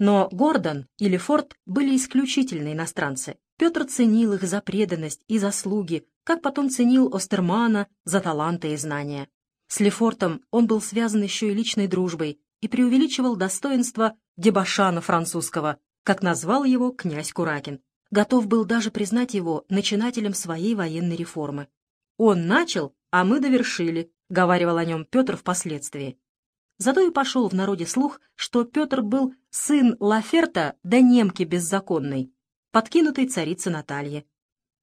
Но Гордон или Форд были исключительно иностранцы. Петр ценил их за преданность и заслуги, как потом ценил Остермана за таланты и знания. С Лефортом он был связан еще и личной дружбой и преувеличивал достоинство дебашана французского, как назвал его князь Куракин. Готов был даже признать его начинателем своей военной реформы. «Он начал, а мы довершили», — говаривал о нем Петр впоследствии. Зато и пошел в народе слух, что Петр был сын Лаферта да немки беззаконной, подкинутой царицы Натальи.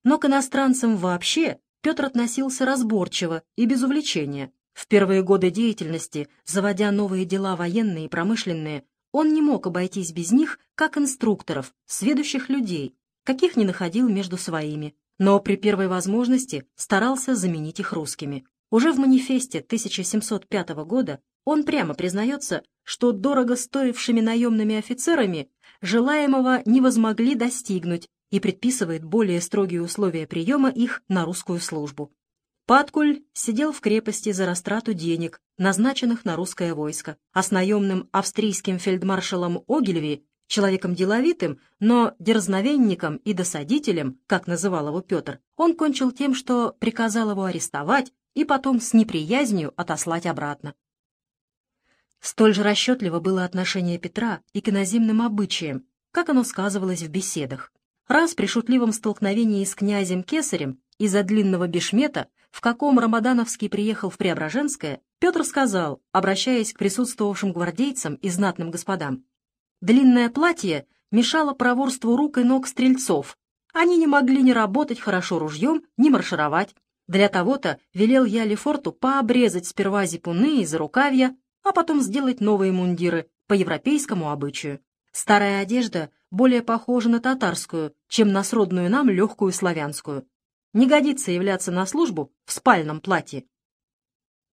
Но к иностранцам вообще Петр относился разборчиво и без увлечения. В первые годы деятельности, заводя новые дела военные и промышленные, он не мог обойтись без них, как инструкторов, сведущих людей, каких не находил между своими, но при первой возможности старался заменить их русскими. Уже в манифесте 1705 года он прямо признается, что дорого стоившими наемными офицерами желаемого не возмогли достигнуть и предписывает более строгие условия приема их на русскую службу. Паткуль сидел в крепости за растрату денег, назначенных на русское войско, а с наемным австрийским фельдмаршалом Огильви, человеком деловитым, но дерзновенником и досадителем, как называл его Петр, он кончил тем, что приказал его арестовать и потом с неприязнью отослать обратно. Столь же расчетливо было отношение Петра и к иноземным обычаям, как оно сказывалось в беседах. Раз при шутливом столкновении с князем Кесарем из-за длинного бешмета, в каком Рамадановский приехал в Преображенское, Петр сказал, обращаясь к присутствовавшим гвардейцам и знатным господам, «Длинное платье мешало проворству рук и ног стрельцов. Они не могли ни работать хорошо ружьем, ни маршировать. Для того-то велел я Лефорту пообрезать сперва зипуны и зарукавья, а потом сделать новые мундиры по европейскому обычаю. Старая одежда более похожа на татарскую, чем на сродную нам легкую славянскую. Не годится являться на службу в спальном платье.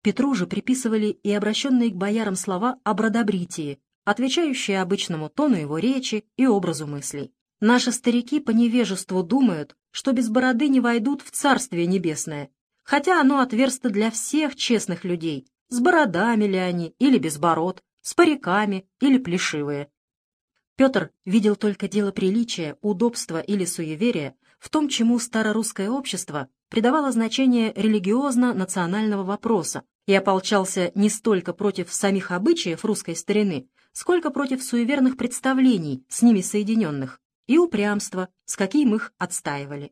Петру же приписывали и обращенные к боярам слова о бродобритии, отвечающие обычному тону его речи и образу мыслей. Наши старики по невежеству думают, что без бороды не войдут в Царствие Небесное, хотя оно отверсто для всех честных людей, с бородами ли они или без бород, с париками или плешивые. Петр видел только дело приличия, удобства или суеверия в том, чему старорусское общество придавало значение религиозно-национального вопроса и ополчался не столько против самих обычаев русской старины, сколько против суеверных представлений, с ними соединенных, и упрямства, с каким их отстаивали.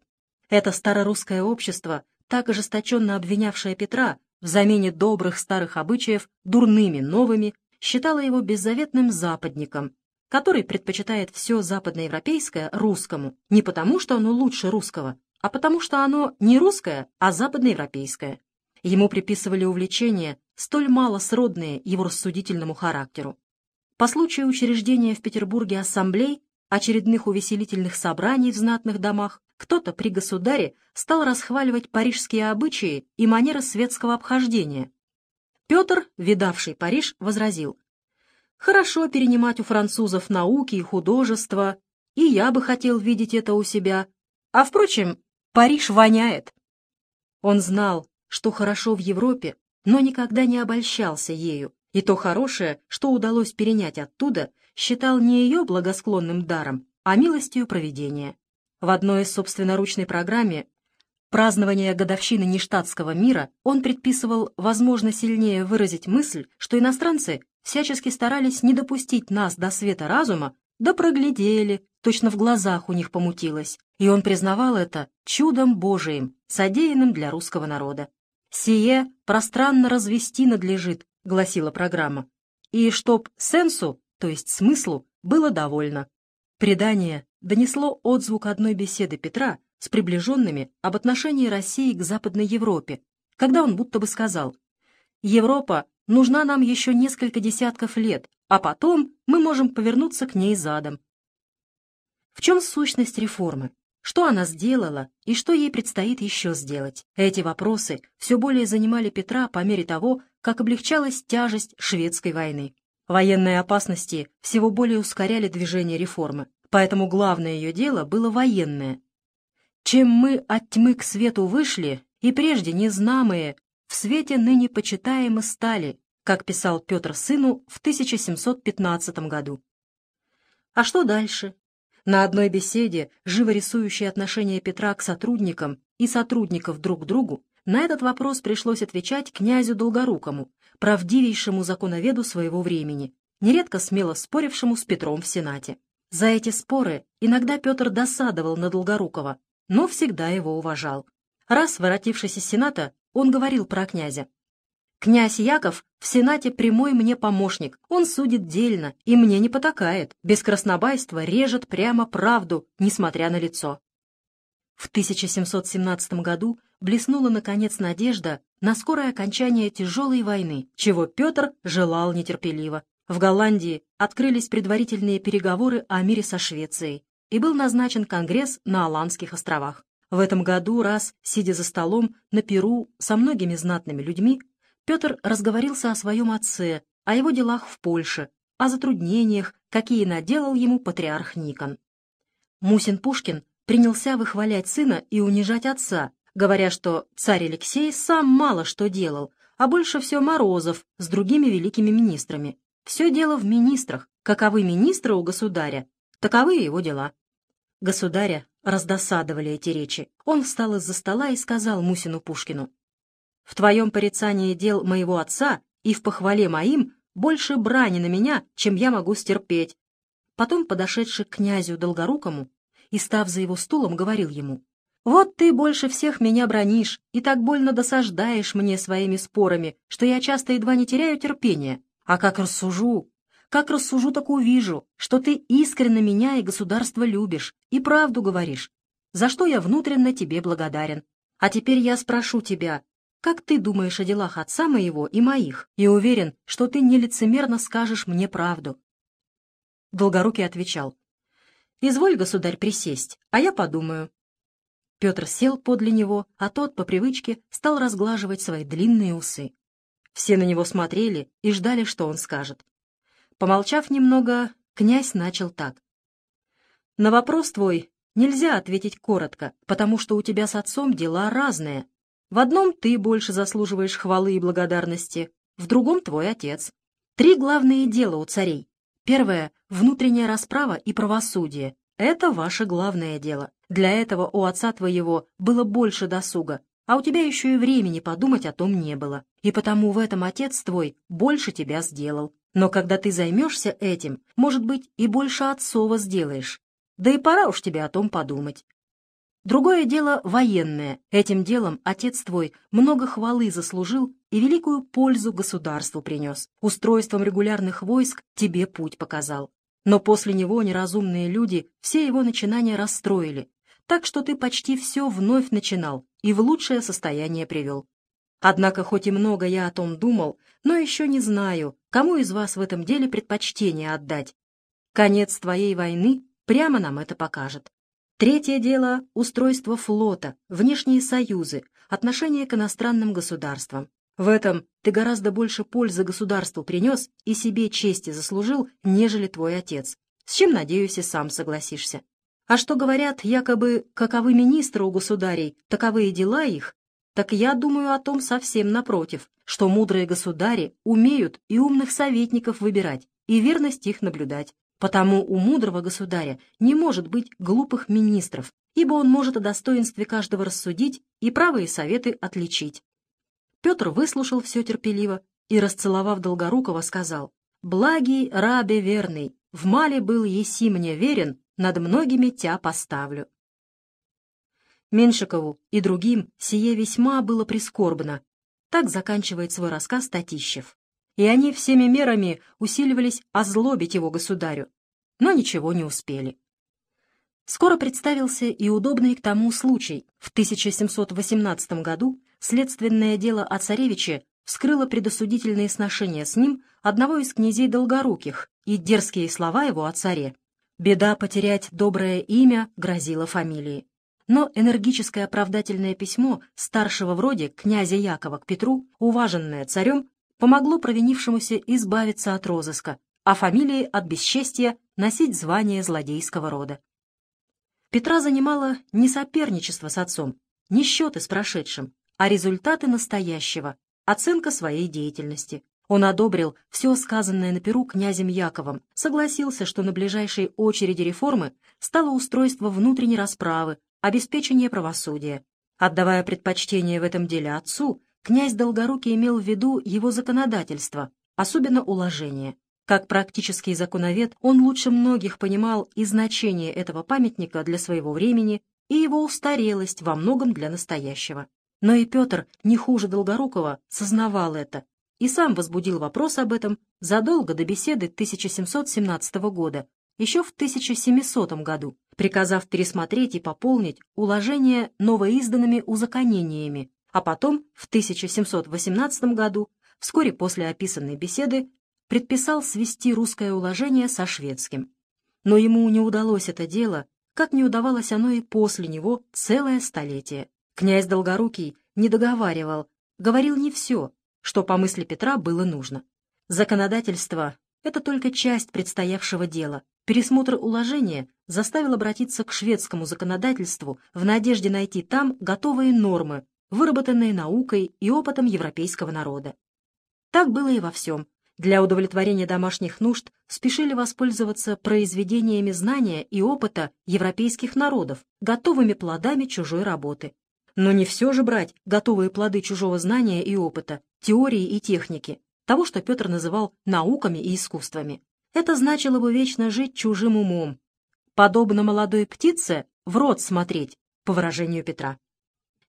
Это старорусское общество, так ожесточенно обвинявшее Петра в замене добрых старых обычаев дурными новыми, считала его беззаветным западником, который предпочитает все западноевропейское русскому, не потому что оно лучше русского, а потому что оно не русское, а западноевропейское. Ему приписывали увлечения, столь мало сродные его рассудительному характеру. По случаю учреждения в Петербурге ассамблей, очередных увеселительных собраний в знатных домах, кто-то при государе стал расхваливать парижские обычаи и манеры светского обхождения. Петр, видавший Париж, возразил, «Хорошо перенимать у французов науки и художества, и я бы хотел видеть это у себя. А, впрочем, Париж воняет». Он знал, что хорошо в Европе, но никогда не обольщался ею, и то хорошее, что удалось перенять оттуда, считал не ее благосклонным даром, а милостью провидения. В одной собственноручной программе празднования годовщины нештатского мира он предписывал, возможно, сильнее выразить мысль, что иностранцы всячески старались не допустить нас до света разума, да проглядели, точно в глазах у них помутилось, и он признавал это чудом Божиим, содеянным для русского народа. «Сие пространно развести надлежит», — гласила программа, «и чтоб сенсу, то есть смыслу, было довольно». Предание донесло отзвук одной беседы Петра с приближенными об отношении России к Западной Европе, когда он будто бы сказал «Европа нужна нам еще несколько десятков лет, а потом мы можем повернуться к ней задом». В чем сущность реформы? Что она сделала и что ей предстоит еще сделать? Эти вопросы все более занимали Петра по мере того, как облегчалась тяжесть шведской войны. Военные опасности всего более ускоряли движение реформы поэтому главное ее дело было военное. Чем мы от тьмы к свету вышли, и прежде незнамые, в свете ныне почитаемы стали, как писал Петр сыну в 1715 году. А что дальше? На одной беседе, живо рисующей отношение Петра к сотрудникам и сотрудников друг к другу, на этот вопрос пришлось отвечать князю Долгорукому, правдивейшему законоведу своего времени, нередко смело спорившему с Петром в Сенате. За эти споры иногда Петр досадовал на Долгорукова, но всегда его уважал. Раз, воротившись из Сената, он говорил про князя. «Князь Яков в Сенате прямой мне помощник, он судит дельно и мне не потакает, без краснобайства режет прямо правду, несмотря на лицо». В 1717 году блеснула, наконец, надежда на скорое окончание тяжелой войны, чего Петр желал нетерпеливо. В Голландии открылись предварительные переговоры о мире со Швецией, и был назначен Конгресс на Аландских островах. В этом году, раз, сидя за столом на Перу со многими знатными людьми, Петр разговорился о своем отце, о его делах в Польше, о затруднениях, какие наделал ему патриарх Никон. Мусин Пушкин принялся выхвалять сына и унижать отца, говоря, что царь Алексей сам мало что делал, а больше все Морозов с другими великими министрами. Все дело в министрах. Каковы министры у государя, таковы его дела. Государя раздосадовали эти речи. Он встал из-за стола и сказал Мусину Пушкину, «В твоем порицании дел моего отца и в похвале моим больше брани на меня, чем я могу стерпеть». Потом, подошедший к князю Долгорукому и, став за его стулом, говорил ему, «Вот ты больше всех меня бронишь и так больно досаждаешь мне своими спорами, что я часто едва не теряю терпения. А как рассужу, как рассужу, так увижу, что ты искренне меня и государство любишь, и правду говоришь, за что я внутренно тебе благодарен. А теперь я спрошу тебя, как ты думаешь о делах отца моего и моих, и уверен, что ты нелицемерно скажешь мне правду?» Долгорукий отвечал, «Изволь, государь, присесть, а я подумаю». Петр сел подле него, а тот, по привычке, стал разглаживать свои длинные усы. Все на него смотрели и ждали, что он скажет. Помолчав немного, князь начал так. «На вопрос твой нельзя ответить коротко, потому что у тебя с отцом дела разные. В одном ты больше заслуживаешь хвалы и благодарности, в другом твой отец. Три главные дела у царей. Первое — внутренняя расправа и правосудие. Это ваше главное дело. Для этого у отца твоего было больше досуга, а у тебя еще и времени подумать о том не было. И потому в этом отец твой больше тебя сделал. Но когда ты займешься этим, может быть, и больше отцова сделаешь. Да и пора уж тебе о том подумать. Другое дело военное. Этим делом отец твой много хвалы заслужил и великую пользу государству принес. Устройством регулярных войск тебе путь показал. Но после него неразумные люди все его начинания расстроили, так что ты почти все вновь начинал и в лучшее состояние привел. Однако, хоть и много я о том думал, но еще не знаю, кому из вас в этом деле предпочтение отдать. Конец твоей войны прямо нам это покажет. Третье дело — устройство флота, внешние союзы, отношения к иностранным государствам. В этом ты гораздо больше пользы государству принес и себе чести заслужил, нежели твой отец, с чем, надеюсь, и сам согласишься. А что говорят, якобы, каковы министры у государей, таковы и дела их, так я думаю о том совсем напротив, что мудрые государи умеют и умных советников выбирать, и верность их наблюдать. Потому у мудрого государя не может быть глупых министров, ибо он может о достоинстве каждого рассудить и правые советы отличить. Петр выслушал все терпеливо и, расцеловав Долгорукова, сказал, «Благий рабе верный, в мале был еси мне верен, над многими тя поставлю». Меншикову и другим сие весьма было прискорбно. Так заканчивает свой рассказ Татищев. И они всеми мерами усиливались озлобить его государю, но ничего не успели. Скоро представился и удобный к тому случай. В 1718 году следственное дело о царевиче вскрыло предосудительные сношения с ним одного из князей Долгоруких и дерзкие слова его о царе. Беда потерять доброе имя грозила фамилии. Но энергическое оправдательное письмо старшего в роде князя Якова к Петру, уваженное царем, помогло провинившемуся избавиться от розыска, а фамилии от бесчестия носить звание злодейского рода. Петра занимало не соперничество с отцом, не счеты с прошедшим, а результаты настоящего, оценка своей деятельности. Он одобрил все сказанное на Перу князем Яковом, согласился, что на ближайшей очереди реформы стало устройство внутренней расправы, обеспечение правосудия. Отдавая предпочтение в этом деле отцу, князь Долгорукий имел в виду его законодательство, особенно уложение. Как практический законовед, он лучше многих понимал и значение этого памятника для своего времени, и его устарелость во многом для настоящего. Но и Петр, не хуже Долгорукова, сознавал это и сам возбудил вопрос об этом задолго до беседы 1717 года, еще в 1700 году, приказав пересмотреть и пополнить уложения новоизданными узаконениями, а потом в 1718 году, вскоре после описанной беседы, предписал свести русское уложение со шведским. Но ему не удалось это дело, как не удавалось оно и после него целое столетие. Князь Долгорукий не договаривал, говорил не все, что по мысли Петра было нужно. Законодательство — это только часть предстоявшего дела. Пересмотр уложения заставил обратиться к шведскому законодательству в надежде найти там готовые нормы, выработанные наукой и опытом европейского народа. Так было и во всем. Для удовлетворения домашних нужд спешили воспользоваться произведениями знания и опыта европейских народов, готовыми плодами чужой работы. Но не все же брать готовые плоды чужого знания и опыта, теории и техники, того, что Петр называл науками и искусствами. Это значило бы вечно жить чужим умом. Подобно молодой птице в рот смотреть, по выражению Петра.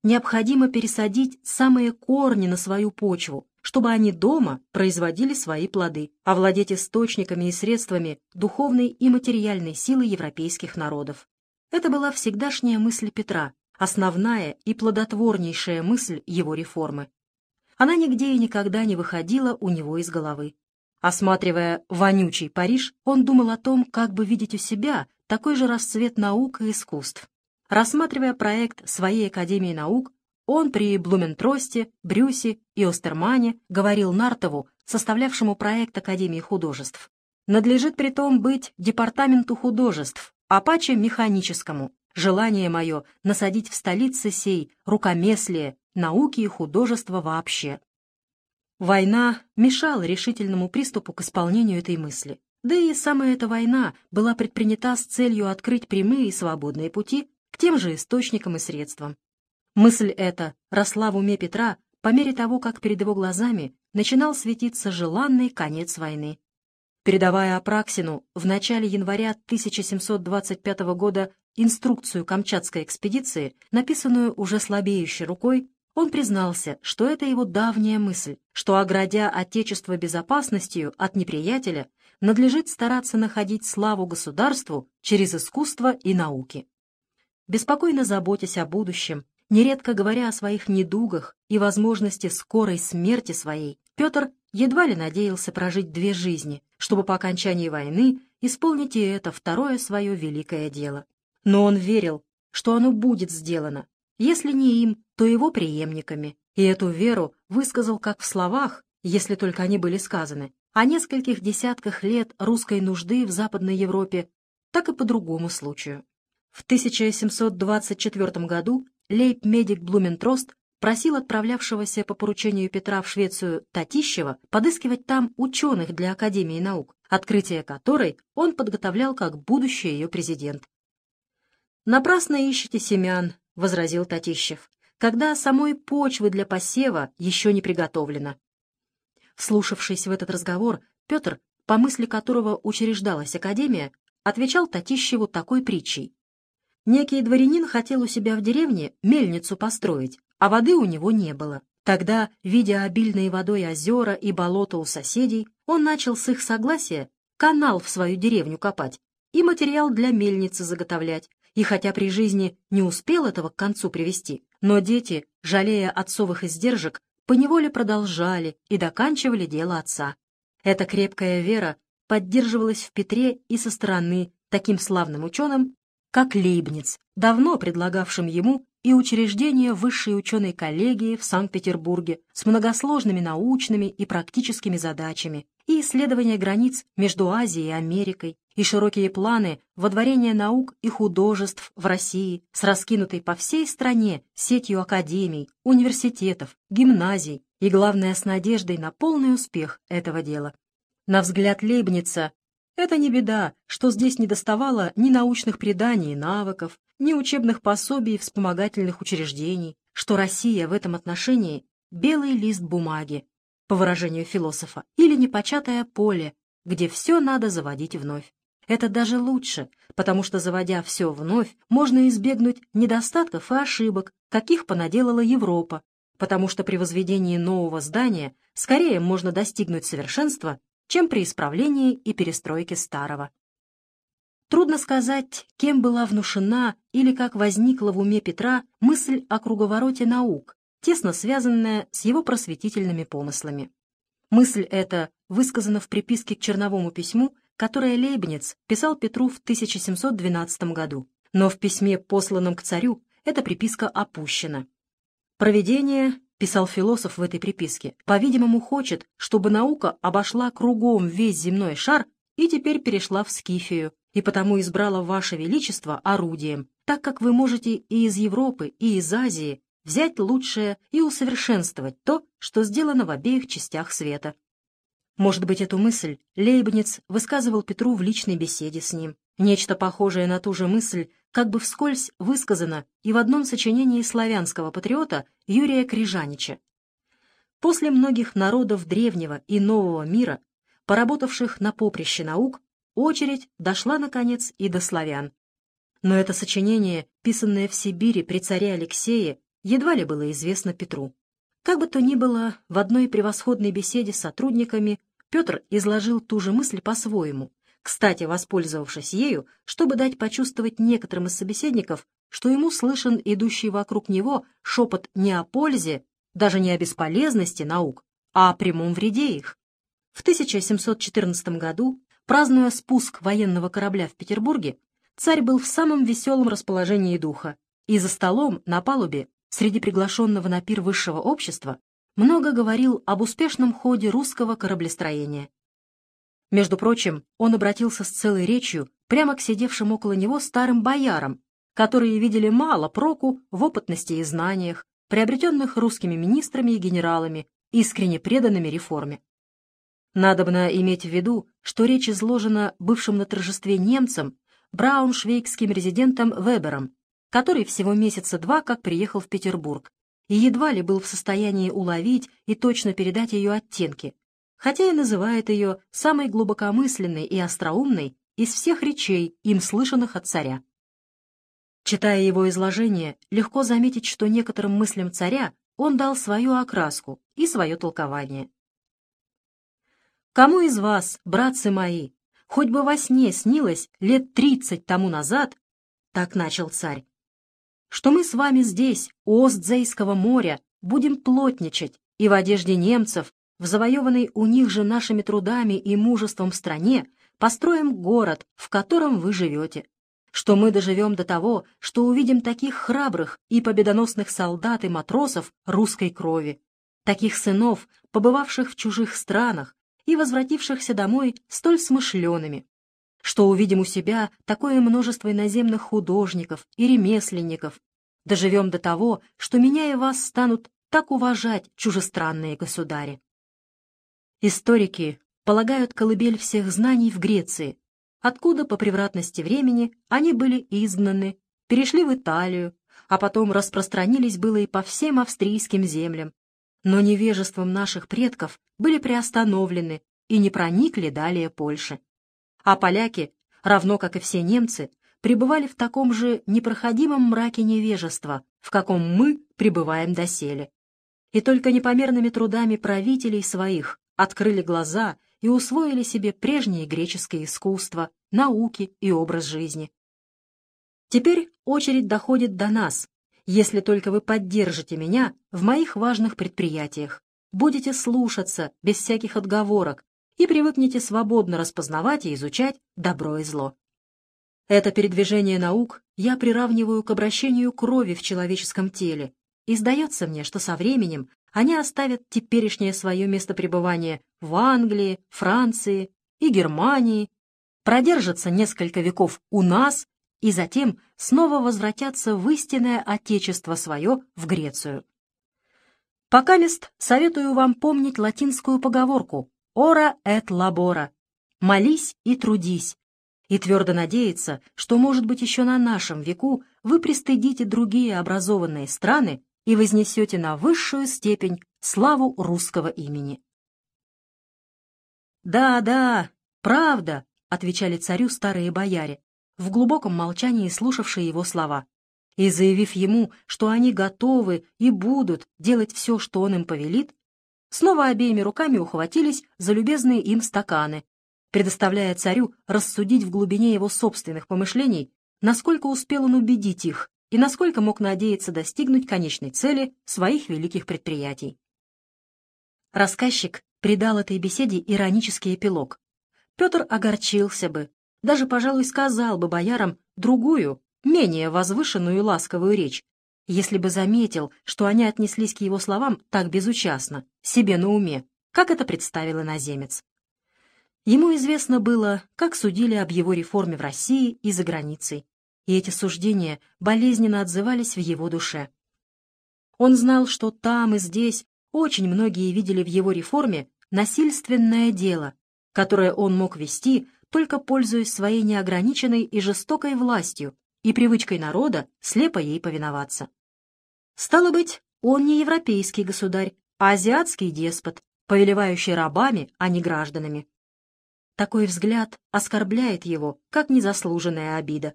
Необходимо пересадить самые корни на свою почву, чтобы они дома производили свои плоды, овладеть источниками и средствами духовной и материальной силы европейских народов. Это была всегдашняя мысль Петра, основная и плодотворнейшая мысль его реформы. Она нигде и никогда не выходила у него из головы. Осматривая вонючий Париж, он думал о том, как бы видеть у себя такой же расцвет наук и искусств. Рассматривая проект своей Академии наук, он при Блументросте, Брюсе и Остермане говорил Нартову, составлявшему проект Академии художеств. Надлежит при том быть департаменту художеств, а паче механическому, Желание мое — насадить в столице сей рукомеслие, науки и художества вообще. Война мешала решительному приступу к исполнению этой мысли. Да и самая эта война была предпринята с целью открыть прямые и свободные пути к тем же источникам и средствам. Мысль эта росла в уме Петра по мере того, как перед его глазами начинал светиться желанный конец войны. Передавая Апраксину в начале января 1725 года инструкцию Камчатской экспедиции, написанную уже слабеющей рукой, он признался, что это его давняя мысль, что, оградя Отечество безопасностью от неприятеля, надлежит стараться находить славу государству через искусство и науки. Беспокойно заботясь о будущем, нередко говоря о своих недугах и возможности скорой смерти своей, Петр едва ли надеялся прожить две жизни, чтобы по окончании войны исполнить и это второе свое великое дело. Но он верил, что оно будет сделано, если не им, то его преемниками, и эту веру высказал как в словах, если только они были сказаны, о нескольких десятках лет русской нужды в Западной Европе, так и по другому случаю. В 1724 году лейб-медик Блументрост просил отправлявшегося по поручению Петра в Швецию Татищева подыскивать там ученых для Академии наук, открытие которой он подготовлял как будущий ее президент. «Напрасно ищете семян», — возразил Татищев, «когда самой почвы для посева еще не приготовлено». Вслушавшись в этот разговор, Петр, по мысли которого учреждалась Академия, отвечал Татищеву такой притчей. Некий дворянин хотел у себя в деревне мельницу построить, а воды у него не было. Тогда, видя обильные водой озера и болота у соседей, он начал с их согласия канал в свою деревню копать и материал для мельницы заготовлять, и хотя при жизни не успел этого к концу привести, но дети, жалея отцовых издержек, поневоле продолжали и доканчивали дело отца. Эта крепкая вера поддерживалась в Петре и со стороны таким славным ученым, как Лейбниц, давно предлагавшим ему и учреждение высшей ученой коллегии в Санкт-Петербурге с многосложными научными и практическими задачами, и исследование границ между Азией и Америкой, и широкие планы водворения наук и художеств в России с раскинутой по всей стране сетью академий, университетов, гимназий и, главное, с надеждой на полный успех этого дела. На взгляд Лейбница, это не беда, что здесь не доставало ни научных преданий и навыков, ни учебных пособий и вспомогательных учреждений, что Россия в этом отношении — белый лист бумаги, по выражению философа, или непочатое поле, где все надо заводить вновь. Это даже лучше, потому что, заводя все вновь, можно избегнуть недостатков и ошибок, каких понаделала Европа, потому что при возведении нового здания скорее можно достигнуть совершенства, чем при исправлении и перестройке старого. Трудно сказать, кем была внушена или как возникла в уме Петра мысль о круговороте наук, тесно связанная с его просветительными помыслами. Мысль эта высказана в приписке к черновому письму, которое Лейбниц писал Петру в 1712 году, но в письме, посланном к царю, эта приписка опущена. Проведение, писал философ в этой приписке, по-видимому, хочет, чтобы наука обошла кругом весь земной шар и теперь перешла в Скифию, и потому избрала Ваше Величество орудием, так как вы можете и из Европы, и из Азии взять лучшее и усовершенствовать то, что сделано в обеих частях света. Может быть, эту мысль Лейбниц высказывал Петру в личной беседе с ним. Нечто похожее на ту же мысль как бы вскользь высказано и в одном сочинении славянского патриота Юрия Крижанича. После многих народов древнего и нового мира, поработавших на поприще наук, очередь дошла, наконец, и до славян. Но это сочинение, писанное в Сибири при царе Алексее, едва ли было известно Петру. Как бы то ни было, в одной превосходной беседе с сотрудниками Петр изложил ту же мысль по-своему, кстати, воспользовавшись ею, чтобы дать почувствовать некоторым из собеседников, что ему слышен идущий вокруг него шепот не о пользе, даже не о бесполезности наук, а о прямом вреде их. В 1714 году, празднуя спуск военного корабля в Петербурге, царь был в самом веселом расположении духа, и за столом на палубе, среди приглашенного на пир высшего общества, много говорил об успешном ходе русского кораблестроения. Между прочим, он обратился с целой речью прямо к сидевшим около него старым боярам, которые видели мало проку в опытности и знаниях, приобретенных русскими министрами и генералами, искренне преданными реформе. Надобно иметь в виду, что речь изложена бывшим на торжестве немцем, брауншвейгским резидентом Вебером, который всего месяца два как приехал в Петербург и едва ли был в состоянии уловить и точно передать ее оттенки, хотя и называет ее самой глубокомысленной и остроумной из всех речей, им слышанных от царя. Читая его изложение, легко заметить, что некоторым мыслям царя он дал свою окраску и свое толкование. «Кому из вас, братцы мои, хоть бы во сне снилось лет тридцать тому назад, — так начал царь, — что мы с вами здесь, у Остзейского моря, будем плотничать и в одежде немцев в завоеванной у них же нашими трудами и мужеством стране построим город, в котором вы живете, что мы доживем до того, что увидим таких храбрых и победоносных солдат и матросов русской крови, таких сынов, побывавших в чужих странах и возвратившихся домой столь смышленными, что увидим у себя такое множество иноземных художников и ремесленников, доживем до того, что меня и вас станут так уважать чужестранные государи. Историки полагают колыбель всех знаний в Греции, откуда по превратности времени они были изгнаны, перешли в Италию, а потом распространились было и по всем австрийским землям, но невежеством наших предков были приостановлены и не проникли далее Польши. А поляки, равно как и все немцы, пребывали в таком же непроходимом мраке невежества, в каком мы пребываем доселе. И только непомерными трудами правителей своих открыли глаза и усвоили себе прежнее греческое искусство, науки и образ жизни. Теперь очередь доходит до нас, если только вы поддержите меня в моих важных предприятиях, будете слушаться без всяких отговорок и привыкнете свободно распознавать и изучать добро и зло. Это передвижение наук я приравниваю к обращению крови в человеческом теле, и сдается мне, что со временем они оставят теперешнее свое место пребывания в Англии, Франции и Германии продержатся несколько веков у нас и затем снова возвратятся в истинное отечество свое, в Грецию. Пока мест советую вам помнить латинскую поговорку «ора et labora» — «молись и трудись», и твердо надеяться, что, может быть, еще на нашем веку вы пристыдите другие образованные страны и вознесете на высшую степень славу русского имени. «Да, да, правда», — отвечали царю старые бояре, в глубоком молчании слушавшие его слова, и заявив ему, что они готовы и будут делать все, что он им повелит, снова обеими руками ухватились за любезные им стаканы, предоставляя царю рассудить в глубине его собственных помышлений, насколько успел он убедить их и насколько мог надеяться достигнуть конечной цели своих великих предприятий. Рассказчик придал этой беседе иронический эпилог. Петр огорчился бы, даже, пожалуй, сказал бы боярам другую, менее возвышенную и ласковую речь, если бы заметил, что они отнеслись к его словам так безучастно, себе на уме, как это представил иноземец. Ему известно было, как судили об его реформе в России и за границей, и эти суждения болезненно отзывались в его душе. Он знал, что там и здесь очень многие видели в его реформе насильственное дело, которое он мог вести, только пользуясь своей неограниченной и жестокой властью и привычкой народа слепо ей повиноваться. Стало быть, он не европейский государь, а азиатский деспот, повелевающий рабами, а не гражданами. Такой взгляд оскорбляет его, как незаслуженная обида.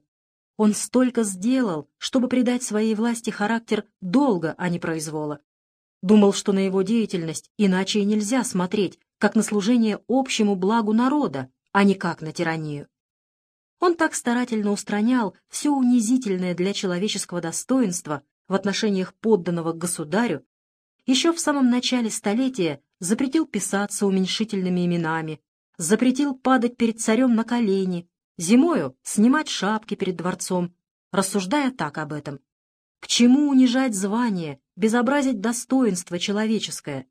Он столько сделал, чтобы придать своей власти характер долга, а не произвола. Думал, что на его деятельность иначе и нельзя смотреть, как на служение общему благу народа, а не как на тиранию. Он так старательно устранял все унизительное для человеческого достоинства в отношениях подданного к государю, еще в самом начале столетия запретил писаться уменьшительными именами, запретил падать перед царем на колени, зимою снимать шапки перед дворцом, рассуждая так об этом. К чему унижать звание, безобразить достоинство человеческое?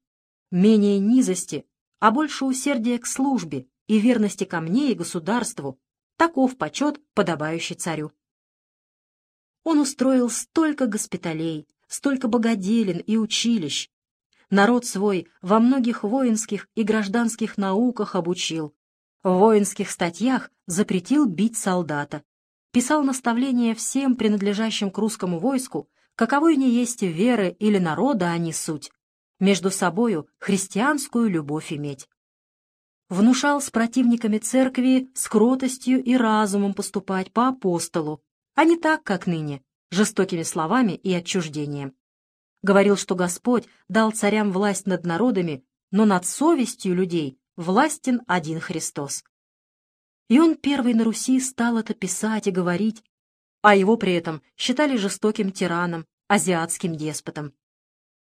Менее низости, а больше усердия к службе и верности ко мне и государству. Таков почет, подобающий царю. Он устроил столько госпиталей, столько богоделин и училищ, народ свой во многих воинских и гражданских науках обучил. В воинских статьях запретил бить солдата. Писал наставления всем принадлежащим к русскому войску, каковой не есть веры или народа они суть, между собою христианскую любовь иметь. Внушал с противниками церкви с и разумом поступать по апостолу, а не так, как ныне, жестокими словами и отчуждением говорил, что Господь дал царям власть над народами, но над совестью людей властен один Христос. И он первый на Руси стал это писать и говорить, а его при этом считали жестоким тираном, азиатским деспотом.